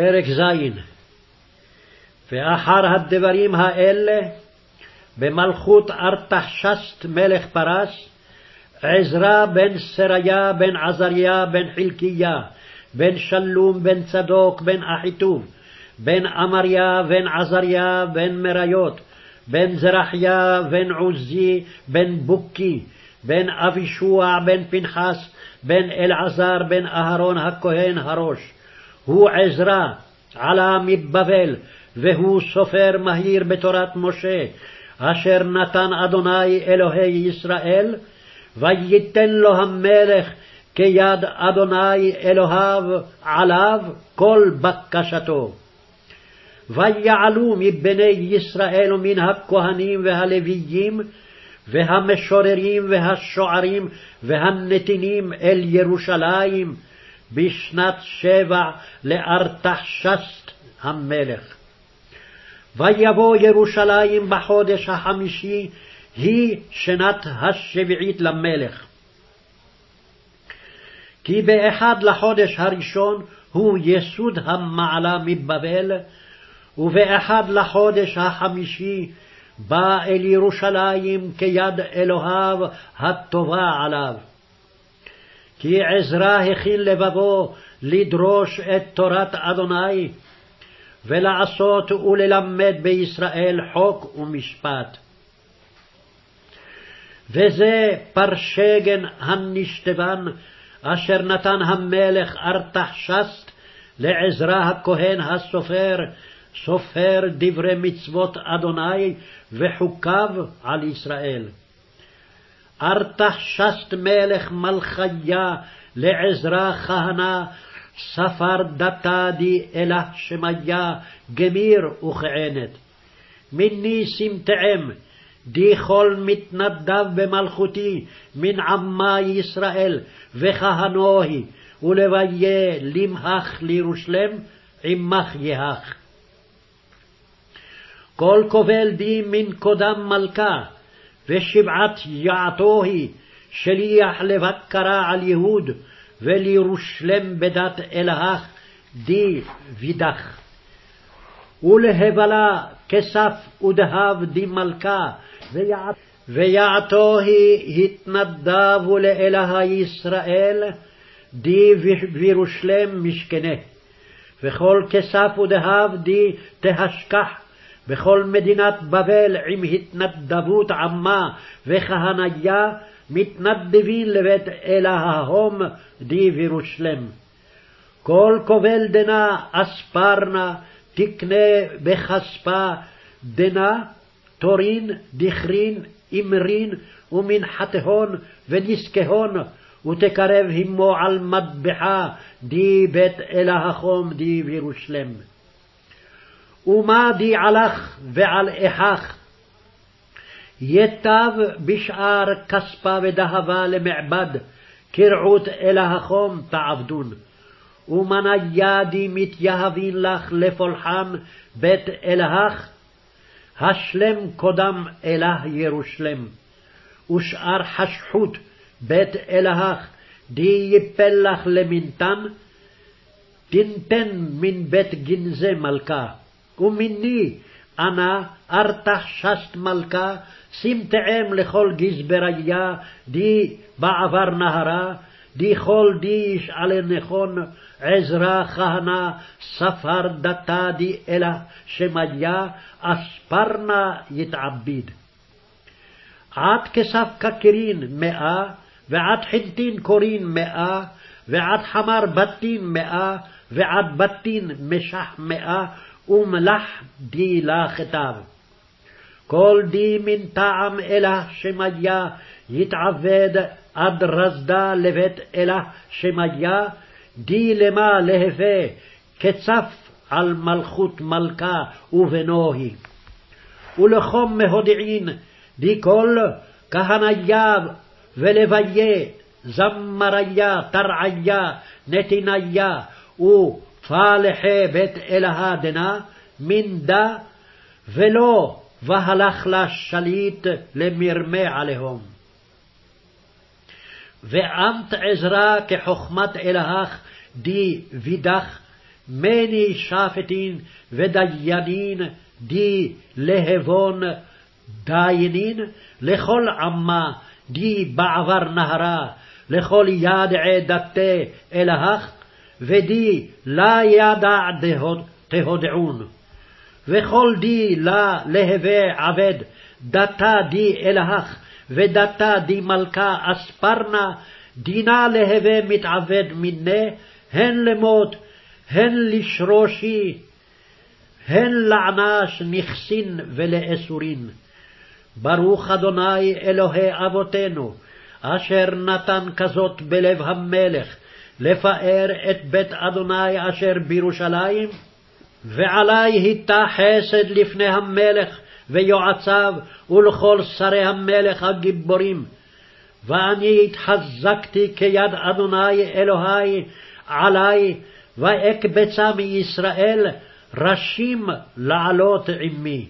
פרק ז. ואחר הדברים האלה, במלכות ארתחשסט מלך פרס, עזרא בן סריה בן עזריה בן חלקיה, בן שלום בן צדוק בן אחיטוב, בן אמריה בן עזריה בן מריות, בן זרחיה בן עוזי בן בוקי, בן אבישוע בן פנחס, בן אלעזר בן אהרון הכהן הראש. הוא עזרא, עלה מבבל, והוא סופר מהיר בתורת משה, אשר נתן אדוני אלוהי ישראל, וייתן לו המלך כיד אדוני אלוהיו עליו כל בקשתו. ויעלו מבני ישראל ומן הכהנים והלוויים, והמשוררים והשוערים והנתינים אל ירושלים בשנת שבע לארתחשסט המלך. ויבוא ירושלים בחודש החמישי, היא שנת השביעית למלך. כי באחד לחודש הראשון הוא יסוד המעלה מבבל, ובאחד לחודש החמישי בא אל ירושלים כיד אלוהיו הטובה עליו. כי עזרא הכין לבבו לדרוש את תורת אדוני, ולעשות וללמד בישראל חוק ומשפט. וזה פרשגן הנשתבן, אשר נתן המלך ארתחשסט לעזרא הכהן הסופר, סופר דברי מצוות אדוני וחוקיו על ישראל. ארתחשסט מלך מלכיה לעזרא כהנא, ספר דתה די אלה שמיה, גמיר וכענת. מיני סמטעם, די כל מתנדב במלכותי, מן עמה ישראל, וכהנוהי, ולביה למהך לירושלם, עמך יהך. כל כובל די מן קודם מלכה, ושבעת יעתו היא, שליח לבקרה על יהוד, ולירושלם בדת אלהך, די וידך. ולהבלה כסף ודהב די מלכה, ויעתו היא התנדבו לאלה ישראל, די וירושלם משכנה. וכל כסף ודהב די תהשכח בכל מדינת בבל עם התנדבות עמה וכהניה מתנדבים לבית אלה ההום די וירושלם. כל כובל דנה אספרנה תקנה בכספה דנה תורין דכרין אמרין ומנחתהון ונזקהון ותקרב עמו על מטבחה די בית אלה החום די וירושלם. ומה די עלך ועל איכך ייטב בשאר כספה ודהבה למעבד, כרעות אל החום תעבדון. ומניידי מתייהבין לך לפולחן בית אלהך, השלם קודם אלה ירושלם. ושאר חשכות בית אלהך, די יפל לך למינתן, תנתן מן בית גנזי מלכה, ומיני אנא ארתחשסט מלכה, סמטעם לכל גזבריה, די בעבר נהרה, די כל די ישאלה נכון, עזרא כהנא, ספר דתה די אלה שמיה, אספרנה יתעביד. עד כסף קקרין מאה, ועד חנטין קורין מאה, ועד חמר בתין מאה, ועד בתין משח מאה, ומלח די לה כתב. כל די מן טעם אלה שמיה יתעבד עד רזדה לבית אלה שמיה, די למה להווה כצף על מלכות מלכה ובנו היא. ולחום מהודיעין די כל כהניה ולוויה, זמריה, תרעיה, נתיניה, ופלחי בית אלהה דנה, מנדה, ולא והלך לה שליט למרמה עליהום. ואמת עזרא כחכמת אלהך די וידך, מני שפטין ודיינין די להבון דיינין, לכל עמה די בעבר נהרה, לכל ידעי דתה אלהך, ודי לה ידע תהודעון. וכל די לה להווה עבד, דתה די אלהך, ודתה די מלכה אספרנה, דינה להווה מתעבד מנה, הן למות, הן לשרושי, הן לענש נכסין ולאסורין. ברוך אדוני אלוהי אבותינו, אשר נתן כזאת בלב המלך, לפאר את בית אדוני אשר בירושלים, ועלי הטה חסד לפני המלך ויועציו ולכל שרי המלך הגיבורים. ואני התחזקתי כיד אדוני אלוהי עלי, ואקבצה מישראל ראשים לעלות עמי.